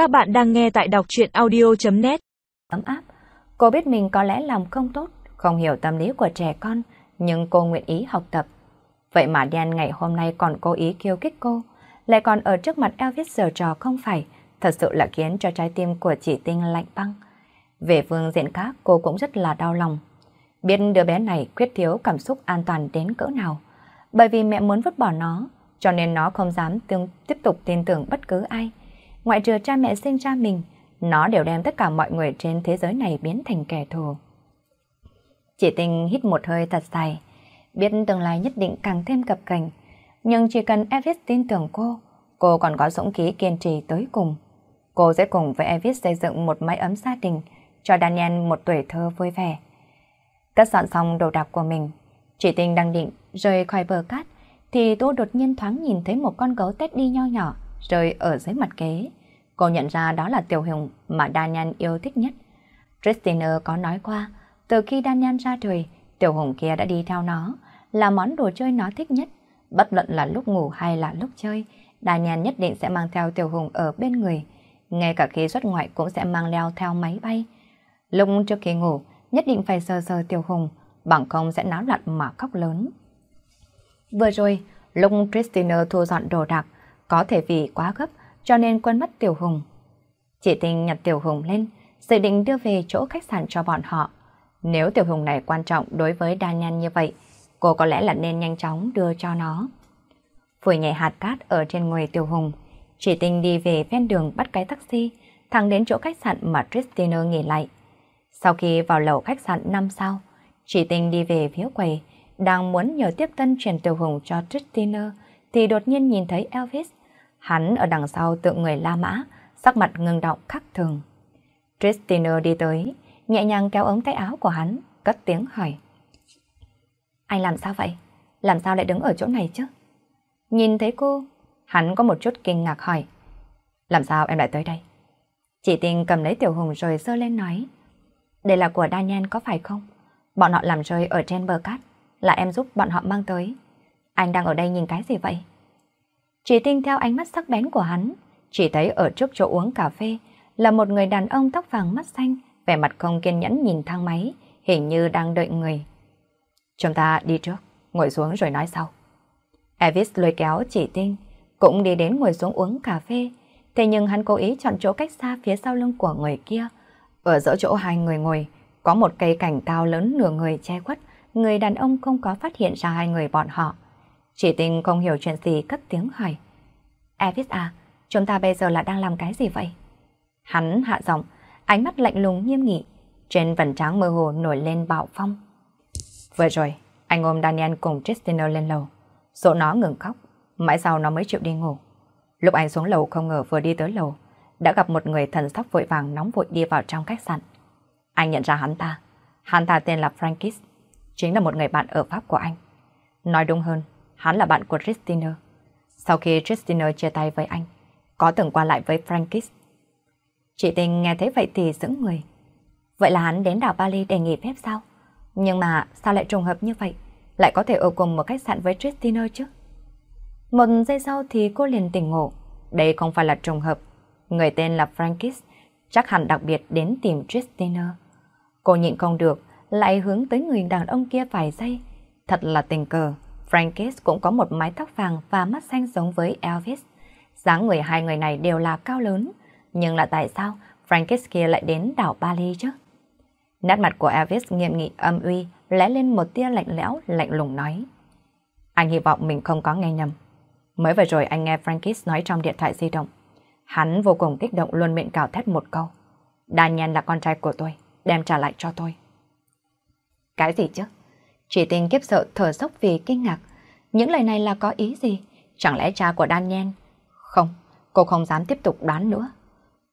Các bạn đang nghe tại đọc truyện audio.net Ấm áp, cô biết mình có lẽ làm không tốt, không hiểu tâm lý của trẻ con, nhưng cô nguyện ý học tập. Vậy mà Dan ngày hôm nay còn cố ý khiêu khích cô, lại còn ở trước mặt Elvis giờ trò không phải, thật sự là khiến cho trái tim của chỉ tinh lạnh băng. Về phương diện khác cô cũng rất là đau lòng. Biết đứa bé này khuyết thiếu cảm xúc an toàn đến cỡ nào. Bởi vì mẹ muốn vứt bỏ nó, cho nên nó không dám tương, tiếp tục tin tưởng bất cứ ai. Ngoại trừ cha mẹ sinh ra mình, nó đều đem tất cả mọi người trên thế giới này biến thành kẻ thù. Chỉ tình hít một hơi thật dài, biết tương lai nhất định càng thêm cập cảnh. Nhưng chỉ cần Evis tin tưởng cô, cô còn có dũng khí kiên trì tới cùng. Cô sẽ cùng với Evis xây dựng một mái ấm gia đình, cho Daniel một tuổi thơ vui vẻ. Cất dọn xong đồ đạc của mình, chỉ tình đang định rời khỏi bờ cát, thì tôi đột nhiên thoáng nhìn thấy một con gấu tét đi nho nhỏ rơi ở dưới mặt kế. Cô nhận ra đó là Tiểu Hùng mà Daniel yêu thích nhất. Christina có nói qua, từ khi Daniel ra đời, Tiểu Hùng kia đã đi theo nó, là món đồ chơi nó thích nhất. Bất luận là lúc ngủ hay là lúc chơi, Daniel nhất định sẽ mang theo Tiểu Hùng ở bên người. Ngay cả khi xuất ngoại cũng sẽ mang leo theo máy bay. Lúc trước khi ngủ, nhất định phải sờ sờ Tiểu Hùng, bằng không sẽ náo loạn mà khóc lớn. Vừa rồi, lúc Christina thu dọn đồ đạc, có thể vì quá gấp cho nên quên mất Tiểu Hùng. Chị Tinh nhặt Tiểu Hùng lên, dự định đưa về chỗ khách sạn cho bọn họ. Nếu Tiểu Hùng này quan trọng đối với Daniel như vậy, cô có lẽ là nên nhanh chóng đưa cho nó. Vừa nhảy hạt cát ở trên người Tiểu Hùng, chị Tinh đi về ven đường bắt cái taxi, thẳng đến chỗ khách sạn mà Christina nghỉ lại. Sau khi vào lầu khách sạn năm sao, chị Tinh đi về phía quầy, đang muốn nhờ tiếp tân chuyển Tiểu Hùng cho Christina, thì đột nhiên nhìn thấy Elvis Hắn ở đằng sau tượng người La Mã, sắc mặt ngưng động khắc thường. Christina đi tới, nhẹ nhàng kéo ống tay áo của hắn, cất tiếng hỏi. Anh làm sao vậy? Làm sao lại đứng ở chỗ này chứ? Nhìn thấy cô, hắn có một chút kinh ngạc hỏi. Làm sao em lại tới đây? Chị tình cầm lấy tiểu hùng rồi dơ lên nói. Đây là của Daniel có phải không? Bọn họ làm rơi ở trên bờ cát, là em giúp bọn họ mang tới. Anh đang ở đây nhìn cái gì vậy? Chỉ tinh theo ánh mắt sắc bén của hắn, chỉ thấy ở trước chỗ uống cà phê là một người đàn ông tóc vàng mắt xanh, vẻ mặt không kiên nhẫn nhìn thang máy, hình như đang đợi người. Chúng ta đi trước, ngồi xuống rồi nói sau. Elvis lôi kéo chỉ tinh, cũng đi đến ngồi xuống uống cà phê, thế nhưng hắn cố ý chọn chỗ cách xa phía sau lưng của người kia. Ở giữa chỗ hai người ngồi, có một cây cảnh cao lớn nửa người che khuất, người đàn ông không có phát hiện ra hai người bọn họ. Chỉ tình không hiểu chuyện gì cất tiếng hỏi. Evis à, chúng ta bây giờ là đang làm cái gì vậy? Hắn hạ giọng, ánh mắt lạnh lùng nghiêm nghị, trên vần trán mơ hồ nổi lên bạo phong. Vừa rồi, anh ôm Daniel cùng Christina lên lầu. Dỗ nó ngừng khóc, mãi sau nó mới chịu đi ngủ. Lúc anh xuống lầu không ngờ vừa đi tới lầu, đã gặp một người thần sắc vội vàng nóng vội đi vào trong khách sạn. Anh nhận ra hắn ta. Hắn ta tên là Frankis, chính là một người bạn ở Pháp của anh. Nói đúng hơn, hắn là bạn của Christina. Sau khi Christina chia tay với anh, có từng qua lại với Frankis. Chị tình nghe thấy vậy thì sững người. Vậy là hắn đến đảo Bali để nghỉ phép sao? Nhưng mà sao lại trùng hợp như vậy? Lại có thể ở cùng một khách sạn với Christina chứ? Một giây sau thì cô liền tỉnh ngộ. Đây không phải là trùng hợp. Người tên là Frankis, chắc hẳn đặc biệt đến tìm Christina. Cô nhịn không được, lại hướng tới người đàn ông kia vài giây. Thật là tình cờ. Frankis cũng có một mái tóc vàng và mắt xanh giống với Elvis. dáng người hai người này đều là cao lớn, nhưng là tại sao Frankis kia lại đến đảo Bali chứ? Nét mặt của Elvis nghiêm nghị âm uy, lẽ lên một tia lạnh lẽo, lạnh lùng nói. Anh hy vọng mình không có nghe nhầm. Mới vừa rồi anh nghe Frankis nói trong điện thoại di động. Hắn vô cùng kích động luôn miệng cào thét một câu. Daniel là con trai của tôi, đem trả lại cho tôi. Cái gì chứ? Chỉ tình kiếp sợ thở dốc vì kinh ngạc. Những lời này là có ý gì? Chẳng lẽ cha của Daniel? Không, cô không dám tiếp tục đoán nữa.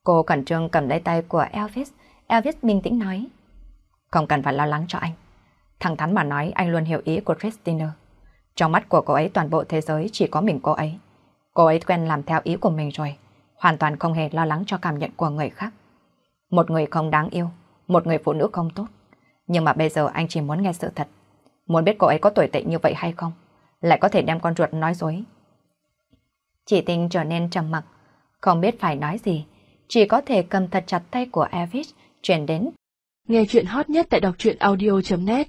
Cô cẩn trương cầm lấy tay của Elvis. Elvis bình tĩnh nói. Không cần phải lo lắng cho anh. Thẳng thắn mà nói anh luôn hiểu ý của Christina. Trong mắt của cô ấy toàn bộ thế giới chỉ có mình cô ấy. Cô ấy quen làm theo ý của mình rồi. Hoàn toàn không hề lo lắng cho cảm nhận của người khác. Một người không đáng yêu, một người phụ nữ không tốt. Nhưng mà bây giờ anh chỉ muốn nghe sự thật. Muốn biết cô ấy có tuổi tệ như vậy hay không? Lại có thể đem con ruột nói dối. Chỉ tình trở nên trầm mặc, không biết phải nói gì. chỉ có thể cầm thật chặt tay của Elvis, chuyển đến. Nghe chuyện hot nhất tại đọc truyện audio.net